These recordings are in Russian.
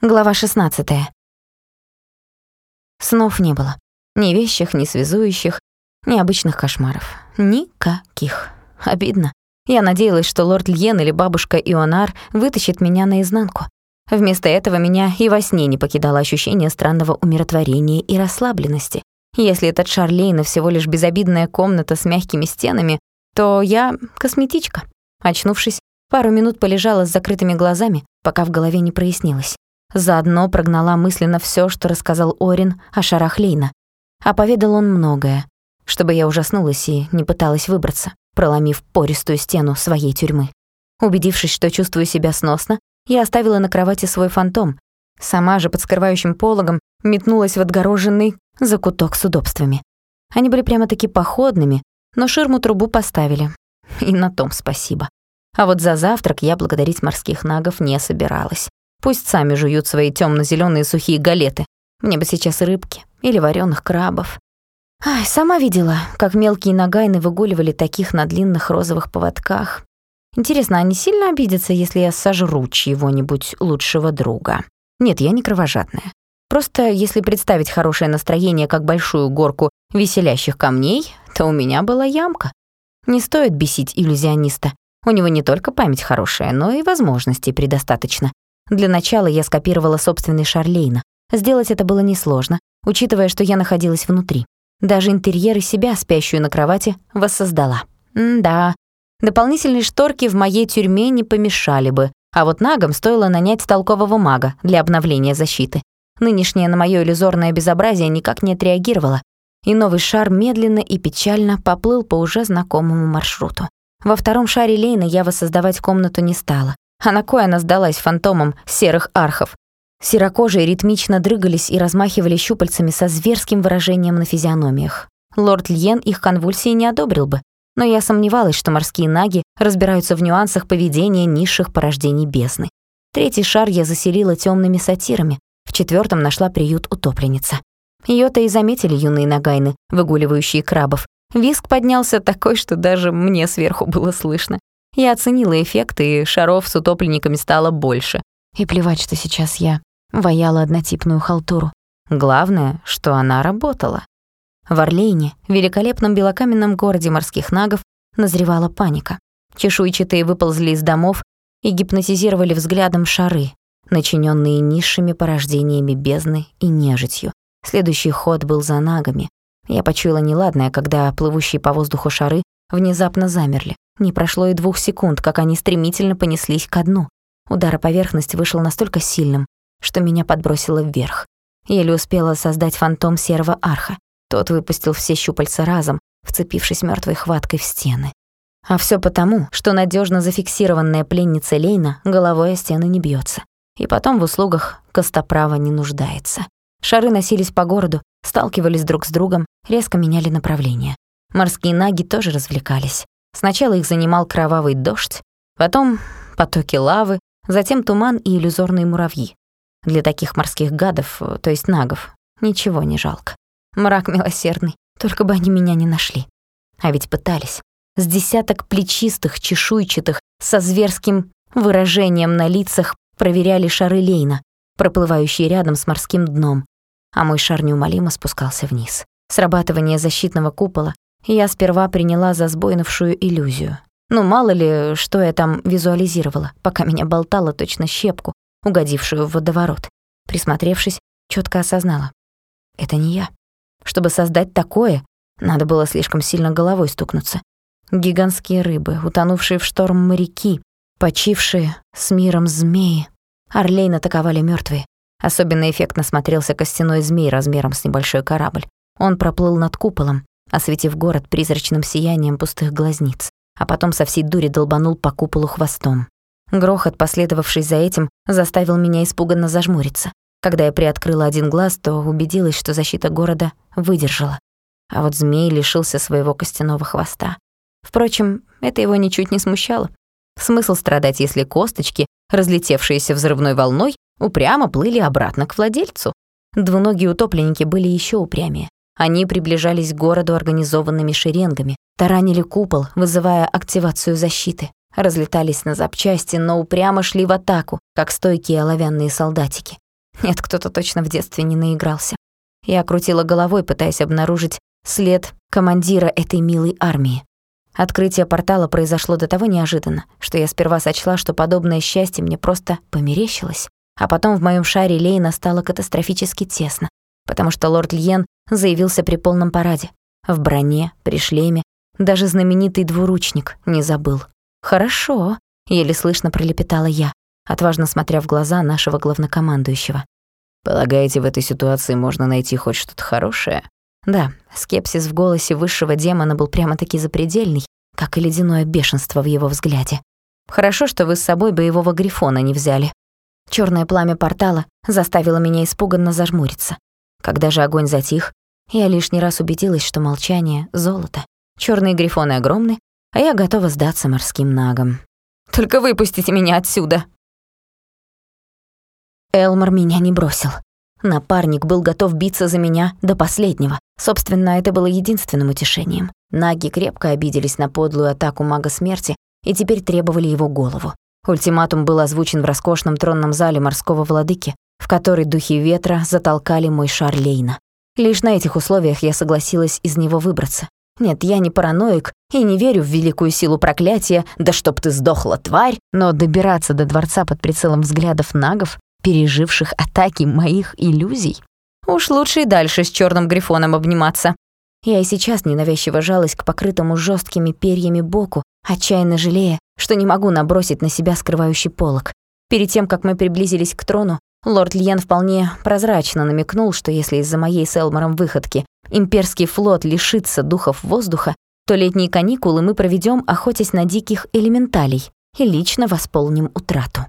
Глава 16. Снов не было. Ни вещих, ни связующих, ни обычных кошмаров. Никаких. Обидно. Я надеялась, что лорд Льен или бабушка Ионар вытащит меня наизнанку. Вместо этого меня и во сне не покидало ощущение странного умиротворения и расслабленности. Если этот шар Лейна всего лишь безобидная комната с мягкими стенами, то я косметичка. Очнувшись, пару минут полежала с закрытыми глазами, пока в голове не прояснилось. Заодно прогнала мысленно всё, что рассказал Орин о шарах Лейна. А поведал он многое, чтобы я ужаснулась и не пыталась выбраться, проломив пористую стену своей тюрьмы. Убедившись, что чувствую себя сносно, я оставила на кровати свой фантом. Сама же под скрывающим пологом метнулась в отгороженный закуток с удобствами. Они были прямо-таки походными, но ширму-трубу поставили. И на том спасибо. А вот за завтрак я благодарить морских нагов не собиралась. Пусть сами жуют свои тёмно-зелёные сухие галеты. Мне бы сейчас рыбки или вареных крабов. Ай, сама видела, как мелкие нагайны выгуливали таких на длинных розовых поводках. Интересно, они сильно обидятся, если я сожру чьего-нибудь лучшего друга? Нет, я не кровожадная. Просто если представить хорошее настроение как большую горку веселящих камней, то у меня была ямка. Не стоит бесить иллюзиониста. У него не только память хорошая, но и возможностей предостаточно. Для начала я скопировала собственный Шарлейна. Сделать это было несложно, учитывая, что я находилась внутри. Даже интерьер и себя, спящую на кровати, воссоздала. М-да, дополнительные шторки в моей тюрьме не помешали бы, а вот нагам стоило нанять толкового мага для обновления защиты. Нынешнее на моё иллюзорное безобразие никак не отреагировало, и новый шар медленно и печально поплыл по уже знакомому маршруту. Во втором шаре Лейна я воссоздавать комнату не стала, а на кой она сдалась фантомам серых архов? Серокожие ритмично дрыгались и размахивали щупальцами со зверским выражением на физиономиях. Лорд Льен их конвульсии не одобрил бы, но я сомневалась, что морские наги разбираются в нюансах поведения низших порождений бездны. Третий шар я заселила темными сатирами, в четвертом нашла приют утопленница. Её-то и заметили юные нагайны, выгуливающие крабов. Виск поднялся такой, что даже мне сверху было слышно. Я оценила эффект, и шаров с утопленниками стало больше. И плевать, что сейчас я ваяла однотипную халтуру. Главное, что она работала. В Орлейне, великолепном белокаменном городе морских нагов, назревала паника. Чешуйчатые выползли из домов и гипнотизировали взглядом шары, начиненные низшими порождениями бездны и нежитью. Следующий ход был за нагами. Я почуяла неладное, когда плывущие по воздуху шары внезапно замерли. Не прошло и двух секунд, как они стремительно понеслись ко дну. Удар о поверхность вышел настолько сильным, что меня подбросило вверх. Еле успела создать фантом серого арха. Тот выпустил все щупальца разом, вцепившись мёртвой хваткой в стены. А всё потому, что надёжно зафиксированная пленница Лейна головой о стены не бьётся. И потом в услугах Костоправа не нуждается. Шары носились по городу, сталкивались друг с другом, резко меняли направление. Морские наги тоже развлекались. Сначала их занимал кровавый дождь, потом потоки лавы, затем туман и иллюзорные муравьи. Для таких морских гадов, то есть нагов, ничего не жалко. Мрак милосердный, только бы они меня не нашли. А ведь пытались. С десяток плечистых, чешуйчатых, со зверским выражением на лицах проверяли шары Лейна, проплывающие рядом с морским дном, а мой шар неумолимо спускался вниз. Срабатывание защитного купола я сперва приняла за сбойнувшую иллюзию. Ну, мало ли, что я там визуализировала, пока меня болтала точно щепку, угодившую в водоворот. Присмотревшись, четко осознала. Это не я. Чтобы создать такое, надо было слишком сильно головой стукнуться. Гигантские рыбы, утонувшие в шторм моряки, почившие с миром змеи. Орлей натаковали мертвые. Особенно эффектно смотрелся костяной змей размером с небольшой корабль. Он проплыл над куполом, осветив город призрачным сиянием пустых глазниц, а потом со всей дури долбанул по куполу хвостом. Грохот, последовавший за этим, заставил меня испуганно зажмуриться. Когда я приоткрыла один глаз, то убедилась, что защита города выдержала. А вот змей лишился своего костяного хвоста. Впрочем, это его ничуть не смущало. Смысл страдать, если косточки, разлетевшиеся взрывной волной, упрямо плыли обратно к владельцу? Двуногие утопленники были еще упрямее. Они приближались к городу организованными шеренгами, таранили купол, вызывая активацию защиты, разлетались на запчасти, но упрямо шли в атаку, как стойкие оловянные солдатики. Нет, кто-то точно в детстве не наигрался. Я крутила головой, пытаясь обнаружить след командира этой милой армии. Открытие портала произошло до того неожиданно, что я сперва сочла, что подобное счастье мне просто померещилось, а потом в моем шаре Лейна стало катастрофически тесно, потому что лорд Льен заявился при полном параде. В броне, при шлеме, даже знаменитый двуручник не забыл. «Хорошо», — еле слышно пролепетала я, отважно смотря в глаза нашего главнокомандующего. «Полагаете, в этой ситуации можно найти хоть что-то хорошее?» Да, скепсис в голосе высшего демона был прямо-таки запредельный, как и ледяное бешенство в его взгляде. Хорошо, что вы с собой боевого грифона не взяли. Чёрное пламя портала заставило меня испуганно зажмуриться. Когда же огонь затих, я лишний раз убедилась, что молчание — золото. Чёрные грифоны огромны, а я готова сдаться морским нагам. «Только выпустите меня отсюда!» Элмор меня не бросил. Напарник был готов биться за меня до последнего. Собственно, это было единственным утешением. Наги крепко обиделись на подлую атаку мага смерти и теперь требовали его голову. Ультиматум был озвучен в роскошном тронном зале морского владыки, в который духи ветра затолкали мой шар Лейна. Лишь на этих условиях я согласилась из него выбраться. Нет, я не параноик и не верю в великую силу проклятия, да чтоб ты сдохла, тварь, но добираться до дворца под прицелом взглядов нагов переживших атаки моих иллюзий. Уж лучше и дальше с черным грифоном обниматься. Я и сейчас ненавязчиво жалась к покрытому жесткими перьями боку, отчаянно жалея, что не могу набросить на себя скрывающий полог. Перед тем, как мы приблизились к трону, лорд Льен вполне прозрачно намекнул, что если из-за моей с Элмором выходки имперский флот лишится духов воздуха, то летние каникулы мы проведем, охотясь на диких элементалей, и лично восполним утрату.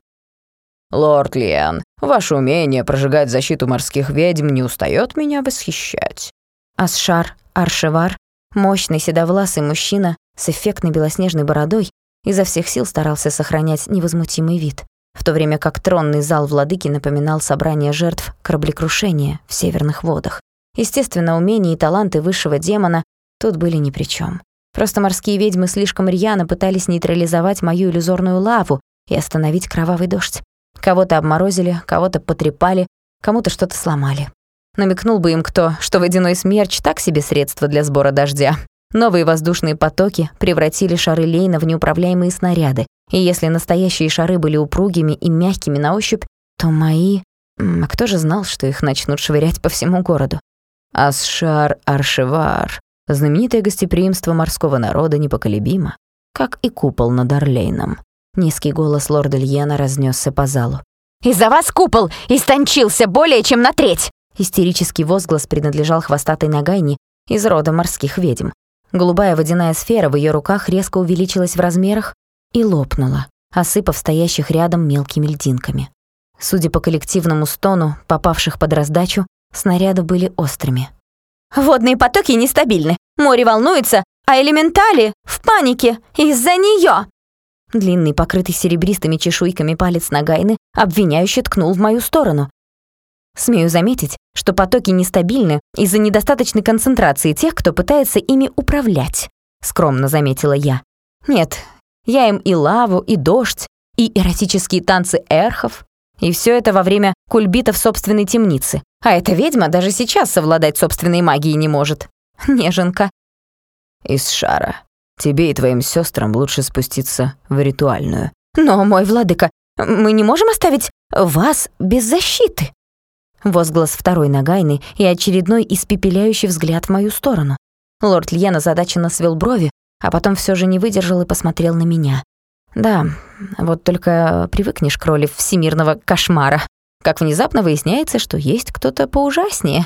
«Лорд Лиан, ваше умение прожигать защиту морских ведьм не устает меня восхищать». Асшар Аршевар, мощный седовласый мужчина с эффектной белоснежной бородой, изо всех сил старался сохранять невозмутимый вид, в то время как тронный зал владыки напоминал собрание жертв кораблекрушения в северных водах. Естественно, умения и таланты высшего демона тут были ни при чем. Просто морские ведьмы слишком рьяно пытались нейтрализовать мою иллюзорную лаву и остановить кровавый дождь. Кого-то обморозили, кого-то потрепали, кому-то что-то сломали. Намекнул бы им кто, что водяной смерч — так себе средство для сбора дождя. Новые воздушные потоки превратили шары Лейна в неуправляемые снаряды, и если настоящие шары были упругими и мягкими на ощупь, то мои... А кто же знал, что их начнут швырять по всему городу? Асшар-Аршевар, знаменитое гостеприимство морского народа непоколебимо, как и купол над Орлейном. Низкий голос лорда Льена разнесся по залу. «Из-за вас купол истончился более чем на треть!» Истерический возглас принадлежал хвостатой Нагайне из рода морских ведьм. Голубая водяная сфера в ее руках резко увеличилась в размерах и лопнула, осыпав стоящих рядом мелкими льдинками. Судя по коллективному стону, попавших под раздачу, снаряды были острыми. «Водные потоки нестабильны, море волнуется, а элементали в панике из-за нее!» Длинный, покрытый серебристыми чешуйками палец Нагайны обвиняюще ткнул в мою сторону. Смею заметить, что потоки нестабильны из-за недостаточной концентрации тех, кто пытается ими управлять, скромно заметила я. Нет, я им и лаву, и дождь, и эротические танцы эрхов, и все это во время кульбита в собственной темнице. А эта ведьма даже сейчас совладать собственной магией не может. Неженка. Из шара. Тебе и твоим сестрам лучше спуститься в ритуальную. Но, мой владыка, мы не можем оставить вас без защиты. Возглас второй Нагайны и очередной испепеляющий взгляд в мою сторону. Лорд Льен озадаченно свел брови, а потом все же не выдержал и посмотрел на меня. Да, вот только привыкнешь к роли всемирного кошмара. Как внезапно выясняется, что есть кто-то поужаснее.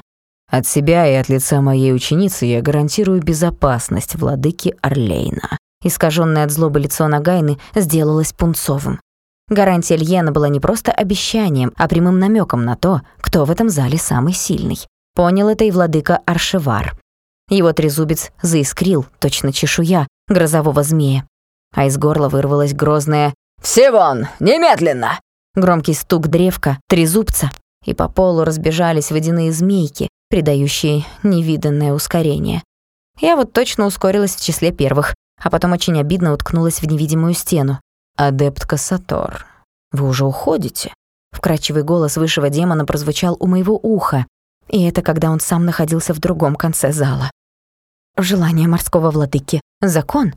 От себя и от лица моей ученицы я гарантирую безопасность владыки Орлейна». Искаженное от злобы лицо Нагайны сделалось пунцовым. Гарантия Льена была не просто обещанием, а прямым намеком на то, кто в этом зале самый сильный. Понял это и владыка Аршевар. Его трезубец заискрил, точно чешуя, грозового змея. А из горла вырвалось грозное «Все вон! Немедленно!» Громкий стук древка, трезубца, и по полу разбежались водяные змейки, придающие невиданное ускорение. Я вот точно ускорилась в числе первых, а потом очень обидно уткнулась в невидимую стену. «Адепт Кассатор, вы уже уходите?» Вкрадчивый голос высшего демона прозвучал у моего уха, и это когда он сам находился в другом конце зала. Желание морского владыки — закон.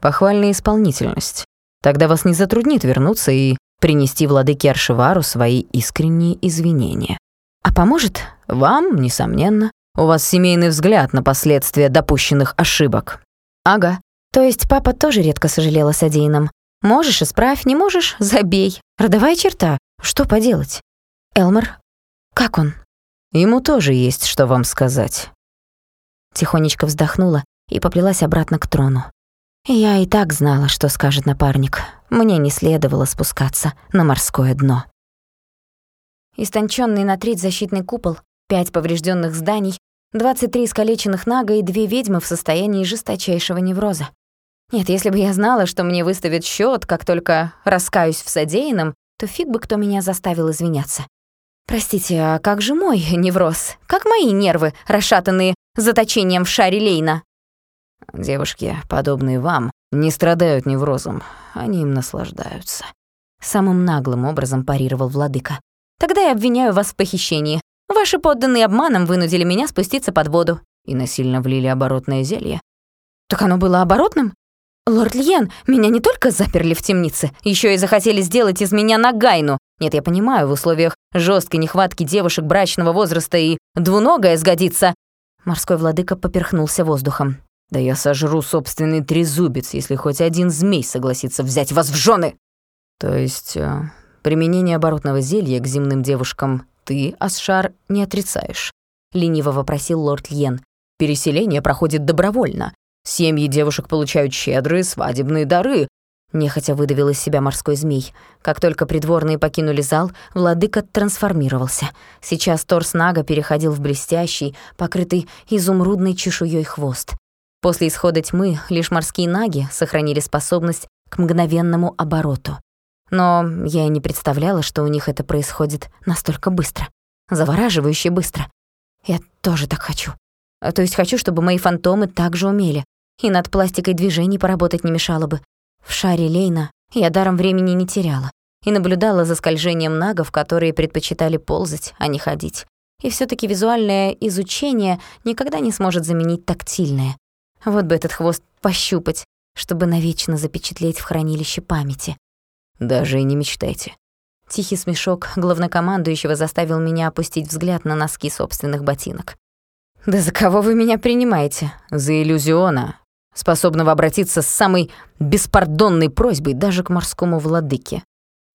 Похвальная исполнительность. Тогда вас не затруднит вернуться и принести владыке Аршивару свои искренние извинения. А поможет? Вам, несомненно. У вас семейный взгляд на последствия допущенных ошибок. Ага. То есть папа тоже редко сожалел о содеянном. Можешь — исправь, не можешь — забей. Родовая черта. Что поделать? Элмер, как он? Ему тоже есть что вам сказать. Тихонечко вздохнула и поплелась обратно к трону. Я и так знала, что скажет напарник. Мне не следовало спускаться на морское дно. Истонченный на треть защитный купол, пять поврежденных зданий, 23 искалеченных нага и две ведьмы в состоянии жесточайшего невроза. Нет, если бы я знала, что мне выставят счет, как только раскаюсь в содеянном, то фиг бы кто меня заставил извиняться. Простите, а как же мой невроз? Как мои нервы, расшатанные заточением в шаре Лейна? Девушки, подобные вам, не страдают неврозом, они им наслаждаются. Самым наглым образом парировал владыка. Тогда я обвиняю вас в похищении. Ваши подданные обманом вынудили меня спуститься под воду. И насильно влили оборотное зелье. Так оно было оборотным? «Лорд Льен, меня не только заперли в темнице, еще и захотели сделать из меня нагайну. Нет, я понимаю, в условиях жесткой нехватки девушек брачного возраста и двуногая сгодится». Морской владыка поперхнулся воздухом. «Да я сожру собственный трезубец, если хоть один змей согласится взять вас в жены!» «То есть э, применение оборотного зелья к земным девушкам ты, Асшар, не отрицаешь?» — лениво вопросил лорд Льен. «Переселение проходит добровольно. Семьи девушек получают щедрые свадебные дары. Нехотя выдавил из себя морской змей. Как только придворные покинули зал, владыка трансформировался. Сейчас торс Нага переходил в блестящий, покрытый изумрудной чешуей хвост. После исхода тьмы лишь морские наги сохранили способность к мгновенному обороту. Но я и не представляла, что у них это происходит настолько быстро. Завораживающе быстро. Я тоже так хочу. То есть хочу, чтобы мои фантомы также умели. И над пластикой движений поработать не мешало бы. В шаре Лейна я даром времени не теряла и наблюдала за скольжением нагов, которые предпочитали ползать, а не ходить. И все таки визуальное изучение никогда не сможет заменить тактильное. Вот бы этот хвост пощупать, чтобы навечно запечатлеть в хранилище памяти. Даже и не мечтайте. Тихий смешок главнокомандующего заставил меня опустить взгляд на носки собственных ботинок. «Да за кого вы меня принимаете?» «За иллюзиона, способного обратиться с самой беспардонной просьбой даже к морскому владыке».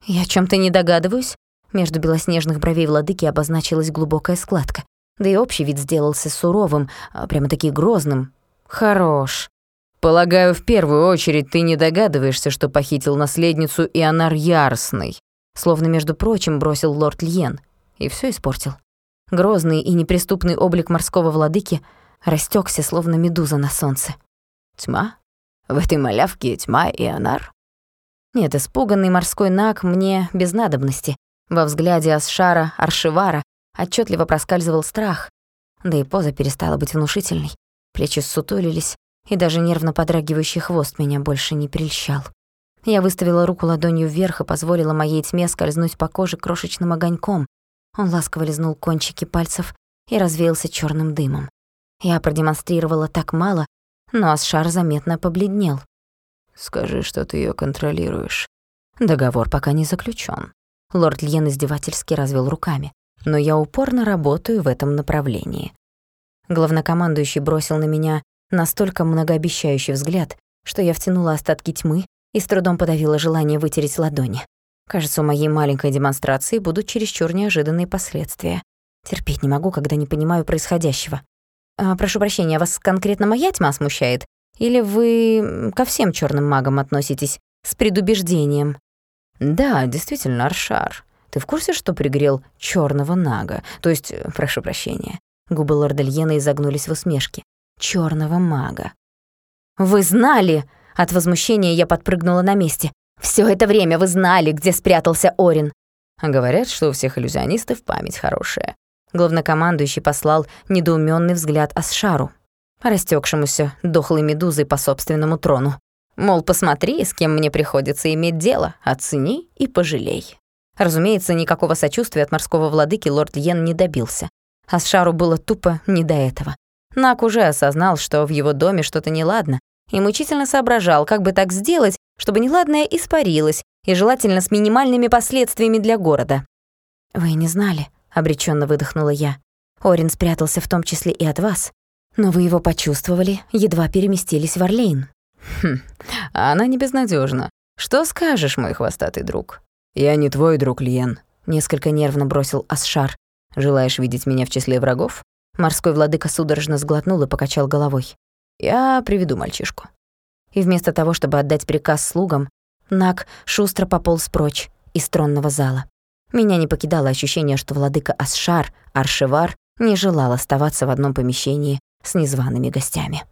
«Я о чем то не догадываюсь?» Между белоснежных бровей владыки обозначилась глубокая складка. Да и общий вид сделался суровым, а прямо-таки грозным. «Хорош». «Полагаю, в первую очередь ты не догадываешься, что похитил наследницу Ионар Яростный», словно, между прочим, бросил лорд Льен. И все испортил. Грозный и неприступный облик морского владыки растекся, словно медуза на солнце. «Тьма? В этой малявке тьма и анар?» Нет, испуганный морской наг мне без надобности. Во взгляде Асшара, Аршивара отчетливо проскальзывал страх, да и поза перестала быть внушительной. Плечи ссутулились, и даже нервно подрагивающий хвост меня больше не прельщал. Я выставила руку ладонью вверх и позволила моей тьме скользнуть по коже крошечным огоньком, он ласково лизнул кончики пальцев и развеялся черным дымом. Я продемонстрировала так мало, но Асшар заметно побледнел. «Скажи, что ты ее контролируешь». Договор пока не заключен. Лорд Льен издевательски развел руками. Но я упорно работаю в этом направлении. Главнокомандующий бросил на меня настолько многообещающий взгляд, что я втянула остатки тьмы и с трудом подавила желание вытереть ладони. Кажется, у моей маленькой демонстрации будут чересчур неожиданные последствия. Терпеть не могу, когда не понимаю происходящего. А, прошу прощения, вас конкретно моя тьма смущает? Или вы ко всем черным магам относитесь с предубеждением? Да, действительно, Аршар. Ты в курсе, что пригрел черного нага? То есть, э, прошу прощения. Губы лорда Льена изогнулись в усмешке. Черного мага. «Вы знали!» От возмущения я подпрыгнула на месте. Все это время вы знали, где спрятался Орин. Говорят, что у всех иллюзионистов память хорошая. Главнокомандующий послал недоуменный взгляд Асшару, растекшемуся дохлой медузой по собственному трону. Мол, посмотри, с кем мне приходится иметь дело, оцени и пожалей. Разумеется, никакого сочувствия от морского владыки лорд Йен не добился. Асшару было тупо не до этого. Нак уже осознал, что в его доме что-то неладно, и мучительно соображал, как бы так сделать, чтобы неладное испарилось, и желательно с минимальными последствиями для города. «Вы не знали», — обреченно выдохнула я. «Орин спрятался в том числе и от вас. Но вы его почувствовали, едва переместились в Орлейн». «Хм, она не безнадежна. Что скажешь, мой хвостатый друг?» «Я не твой друг, Лиен», — несколько нервно бросил Асшар. «Желаешь видеть меня в числе врагов?» Морской владыка судорожно сглотнул и покачал головой. «Я приведу мальчишку». И вместо того, чтобы отдать приказ слугам, Нак шустро пополз прочь из тронного зала. Меня не покидало ощущение, что владыка Асшар, Аршевар, не желал оставаться в одном помещении с незваными гостями.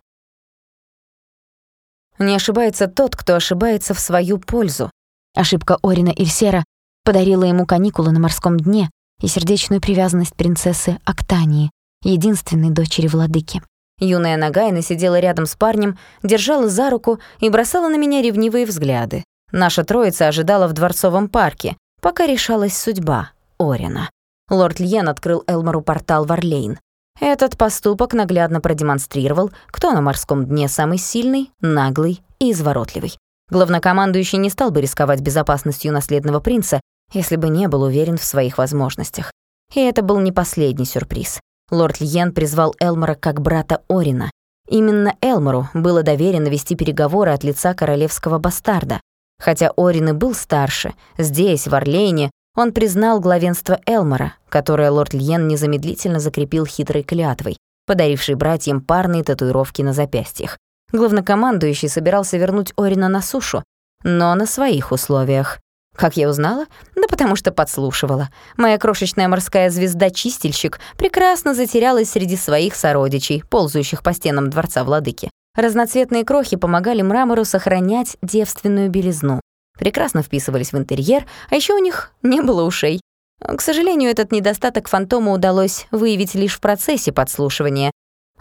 Не ошибается тот, кто ошибается в свою пользу, Ошибка Орина Ильсера подарила ему каникулы на морском дне и сердечную привязанность принцессы Актании, единственной дочери владыки. Юная Нагайна сидела рядом с парнем, держала за руку и бросала на меня ревнивые взгляды. Наша троица ожидала в дворцовом парке, пока решалась судьба Орина. Лорд Льен открыл Элмору портал в Орлейн. Этот поступок наглядно продемонстрировал, кто на морском дне самый сильный, наглый и изворотливый. Главнокомандующий не стал бы рисковать безопасностью наследного принца, если бы не был уверен в своих возможностях. И это был не последний сюрприз. Лорд Льен призвал Элмора как брата Орина. Именно Элмору было доверено вести переговоры от лица королевского бастарда. Хотя Орин и был старше, здесь, в Орлейне, он признал главенство Элмора, которое лорд Льен незамедлительно закрепил хитрой клятвой, подарившей братьям парные татуировки на запястьях. Главнокомандующий собирался вернуть Орина на сушу, но на своих условиях. Как я узнала? Да потому что подслушивала. Моя крошечная морская звезда-чистильщик прекрасно затерялась среди своих сородичей, ползающих по стенам дворца владыки. Разноцветные крохи помогали мрамору сохранять девственную белизну. Прекрасно вписывались в интерьер, а еще у них не было ушей. К сожалению, этот недостаток фантома удалось выявить лишь в процессе подслушивания,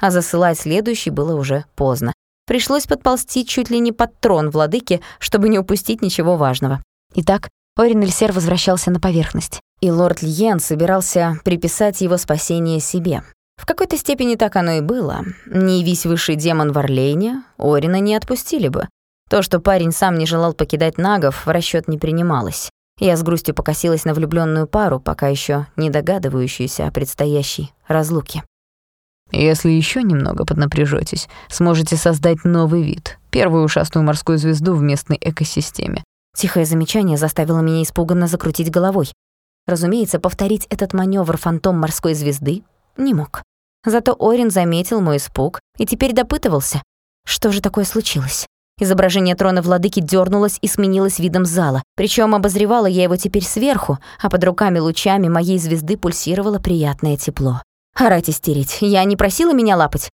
а засылать следующий было уже поздно. Пришлось подползти чуть ли не под трон владыки, чтобы не упустить ничего важного. Итак, Орин Эльсер возвращался на поверхность, и лорд Льен собирался приписать его спасение себе. В какой-то степени так оно и было. Не весь высший демон в Орлейне, Орина не отпустили бы. То, что парень сам не желал покидать нагов, в расчет не принималось. Я с грустью покосилась на влюбленную пару, пока еще не догадывающуюся о предстоящей разлуке. Если еще немного поднапряжетесь, сможете создать новый вид, первую ушастую морскую звезду в местной экосистеме. Тихое замечание заставило меня испуганно закрутить головой. Разумеется, повторить этот маневр фантом морской звезды не мог. Зато Орин заметил мой испуг и теперь допытывался, что же такое случилось. Изображение трона владыки дернулось и сменилось видом зала. Причем обозревала я его теперь сверху, а под руками лучами моей звезды пульсировало приятное тепло. Орать истерить. Я не просила меня лапать.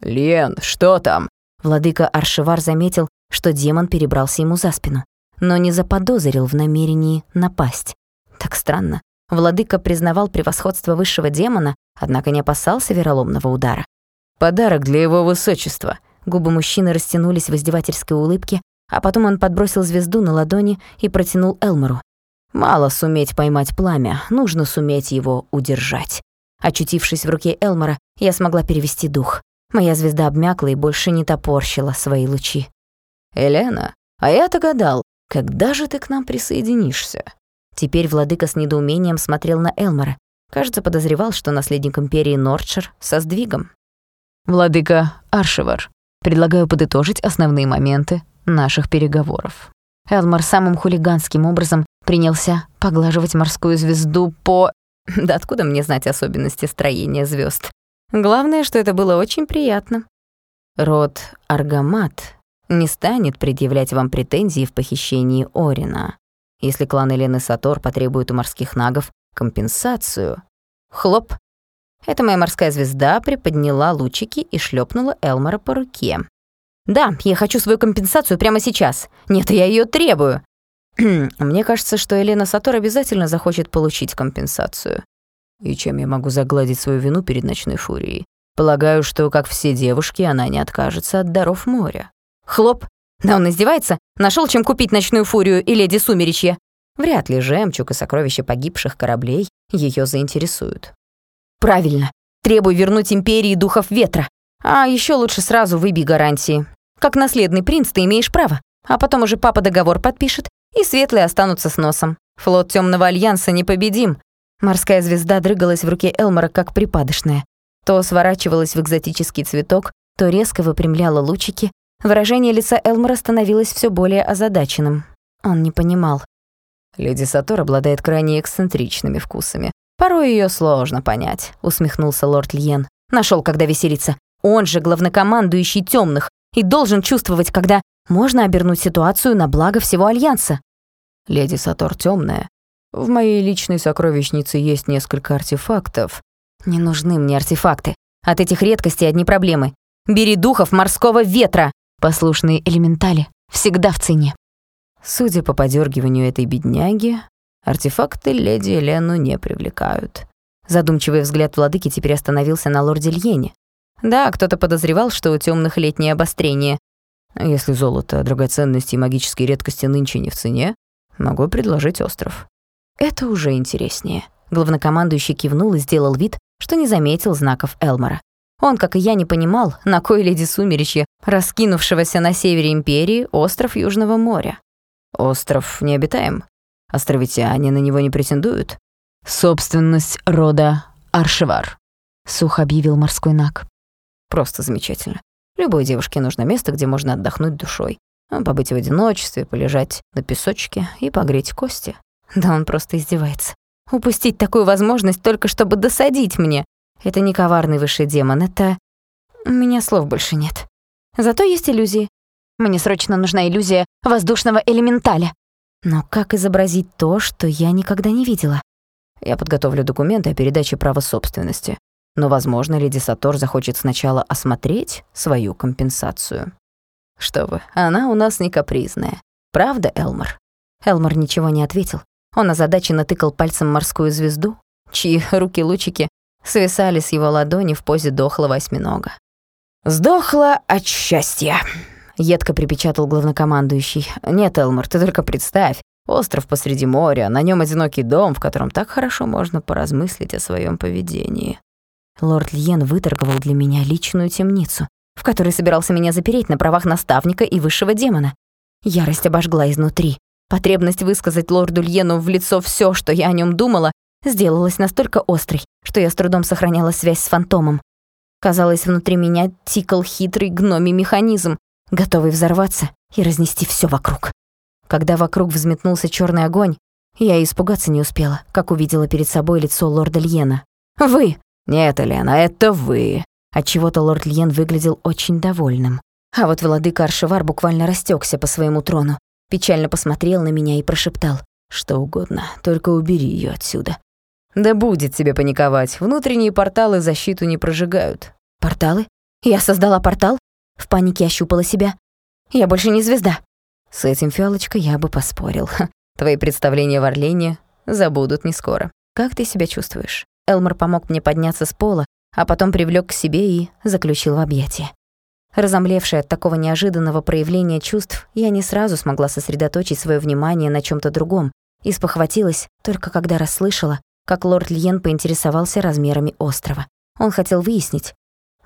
«Лен, что там?» Владыка Аршевар заметил, что демон перебрался ему за спину, но не заподозрил в намерении напасть. Так странно. Владыка признавал превосходство высшего демона, однако не опасался вероломного удара. «Подарок для его высочества». Губы мужчины растянулись в издевательской улыбке, а потом он подбросил звезду на ладони и протянул Элмору. «Мало суметь поймать пламя, нужно суметь его удержать». Очутившись в руке Элмора, я смогла перевести дух. Моя звезда обмякла и больше не топорщила свои лучи. «Елена, а я-то гадал, когда же ты к нам присоединишься?» Теперь владыка с недоумением смотрел на Элмора. Кажется, подозревал, что наследник империи Нордшир со сдвигом. «Владыка Аршевар, предлагаю подытожить основные моменты наших переговоров». Элмор самым хулиганским образом принялся поглаживать морскую звезду по... Да откуда мне знать особенности строения звезд? Главное, что это было очень приятно. Род Аргамат не станет предъявлять вам претензии в похищении Орина. Если клан Елены Сатор потребует у морских нагов компенсацию. Хлоп. Эта моя морская звезда приподняла лучики и шлепнула Элмора по руке. «Да, я хочу свою компенсацию прямо сейчас. Нет, я ее требую. Мне кажется, что Елена Сатор обязательно захочет получить компенсацию. И чем я могу загладить свою вину перед ночной фурией? Полагаю, что, как все девушки, она не откажется от даров моря. Хлоп. Да он издевается? Нашел чем купить ночную фурию и леди Сумеречья. Вряд ли жемчуг и сокровища погибших кораблей ее заинтересуют. «Правильно. Требуй вернуть Империи Духов Ветра. А еще лучше сразу выбей гарантии. Как наследный принц ты имеешь право. А потом уже папа договор подпишет, и светлые останутся с носом. Флот Темного Альянса непобедим». Морская звезда дрыгалась в руке Элмора, как припадочная. То сворачивалась в экзотический цветок, то резко выпрямляла лучики. Выражение лица Элмора становилось все более озадаченным. Он не понимал. Леди Сатор обладает крайне эксцентричными вкусами. Порой ее сложно понять, усмехнулся лорд Льен. Нашел, когда веселиться. Он же главнокомандующий темных и должен чувствовать, когда можно обернуть ситуацию на благо всего Альянса. Леди Сатор темная. В моей личной сокровищнице есть несколько артефактов. Не нужны мне артефакты. От этих редкостей одни проблемы. Бери духов морского ветра. Послушные элементали всегда в цене. Судя по подергиванию этой бедняги, артефакты леди Елену не привлекают. Задумчивый взгляд владыки теперь остановился на лорде Льене. Да, кто-то подозревал, что у темных летнее обострение. Если золото, драгоценности и магические редкости нынче не в цене, могу предложить остров. Это уже интереснее. Главнокомандующий кивнул и сделал вид, что не заметил знаков Элмора. Он, как и я, не понимал, на кой леди Сумеречье, раскинувшегося на севере Империи, остров Южного моря. Остров необитаем. Островитяне на него не претендуют. Собственность рода Аршевар, сухо объявил морской наг. Просто замечательно. Любой девушке нужно место, где можно отдохнуть душой. Побыть в одиночестве, полежать на песочке и погреть кости. Да он просто издевается. Упустить такую возможность только чтобы досадить мне. Это не коварный высший демон, это... У меня слов больше нет. Зато есть иллюзии. Мне срочно нужна иллюзия воздушного элементаля. Но как изобразить то, что я никогда не видела? Я подготовлю документы о передаче права собственности. Но, возможно, леди Сатор захочет сначала осмотреть свою компенсацию. Что вы, она у нас не капризная. Правда, Элмор? Элмор ничего не ответил. Он озадаченно тыкал пальцем морскую звезду, чьи руки-лучики свисали с его ладони в позе дохлого осьминога. «Сдохла от счастья», — едко припечатал главнокомандующий. «Нет, Элмор, ты только представь. Остров посреди моря, на нем одинокий дом, в котором так хорошо можно поразмыслить о своем поведении». Лорд Льен выторговал для меня личную темницу, в которой собирался меня запереть на правах наставника и высшего демона. Ярость обожгла изнутри. Потребность высказать лорду Льену в лицо все, что я о нем думала, сделалась настолько острой, что я с трудом сохраняла связь с фантомом. Казалось, внутри меня тикал хитрый гномий механизм, готовый взорваться и разнести все вокруг. Когда вокруг взметнулся черный огонь, я испугаться не успела, как увидела перед собой лицо лорда Льена. «Вы!» «Нет, Елена, это вы!» Отчего-то лорд Льен выглядел очень довольным. А вот владыка Аршевар буквально растекся по своему трону, печально посмотрел на меня и прошептал. «Что угодно, только убери ее отсюда». «Да будет тебе паниковать, внутренние порталы защиту не прожигают». «Порталы? Я создала портал?» В панике ощупала себя. «Я больше не звезда». С этим, Фиалочка, я бы поспорил. Твои представления в Орлене забудут не скоро. Как ты себя чувствуешь? Элмор помог мне подняться с пола, а потом привлёк к себе и заключил в объятия. Разомлевшая от такого неожиданного проявления чувств, я не сразу смогла сосредоточить своё внимание на чём-то другом и спохватилась только когда расслышала, как лорд Льен поинтересовался размерами острова. Он хотел выяснить,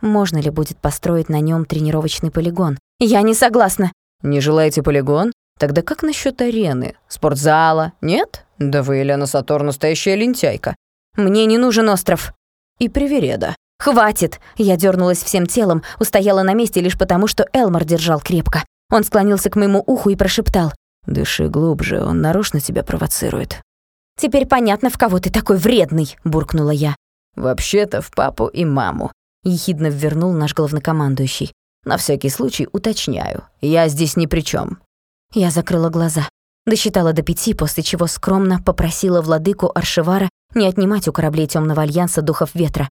можно ли будет построить на нём тренировочный полигон. «Я не согласна!» «Не желаете полигон? Тогда как насчёт арены? Спортзала? Нет? Да вы, Елена Сатор, настоящая лентяйка. Мне не нужен остров. И привереда. Хватит! Я дернулась всем телом, устояла на месте лишь потому, что Элмор держал крепко. Он склонился к моему уху и прошептал. «Дыши глубже, он нарочно тебя провоцирует». «Теперь понятно, в кого ты такой вредный», — буркнула я. «Вообще-то в папу и маму», — ехидно ввернул наш главнокомандующий. «На всякий случай уточняю, я здесь ни при чем. Я закрыла глаза. Досчитала до пяти, после чего скромно попросила владыку Аршевара не отнимать у кораблей Темного Альянса духов ветра.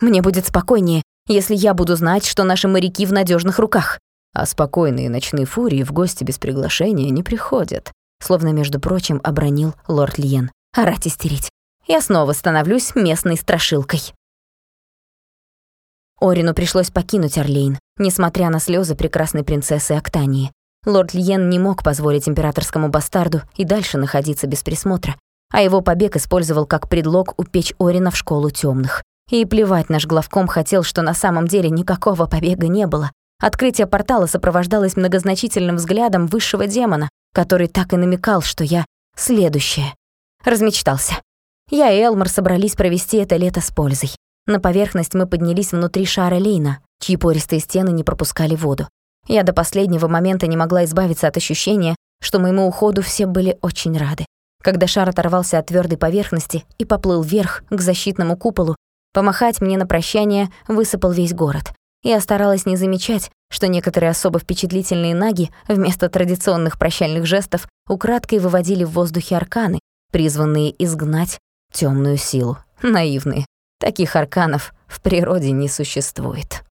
Мне будет спокойнее, если я буду знать, что наши моряки в надежных руках. А спокойные ночные фурии в гости без приглашения не приходят. Словно, между прочим, обронил лорд Льен. Орать истерить. Я снова становлюсь местной страшилкой. Орину пришлось покинуть Орлейн, несмотря на слезы прекрасной принцессы Октании. Лорд Льен не мог позволить императорскому бастарду и дальше находиться без присмотра, а его побег использовал как предлог упечь Орина в школу тёмных. И плевать наш главком хотел, что на самом деле никакого побега не было. Открытие портала сопровождалось многозначительным взглядом высшего демона, который так и намекал, что я следующая. Размечтался. Я и Элмор собрались провести это лето с пользой. На поверхность мы поднялись внутри шара Лейна, чьи пористые стены не пропускали воду. Я до последнего момента не могла избавиться от ощущения, что моему уходу все были очень рады. Когда шар оторвался от твердой поверхности и поплыл вверх к защитному куполу, помахать мне на прощание высыпал весь город. Я старалась не замечать, что некоторые особо впечатлительные наги вместо традиционных прощальных жестов украдкой выводили в воздухе арканы, призванные изгнать темную силу. Наивные. Таких арканов в природе не существует.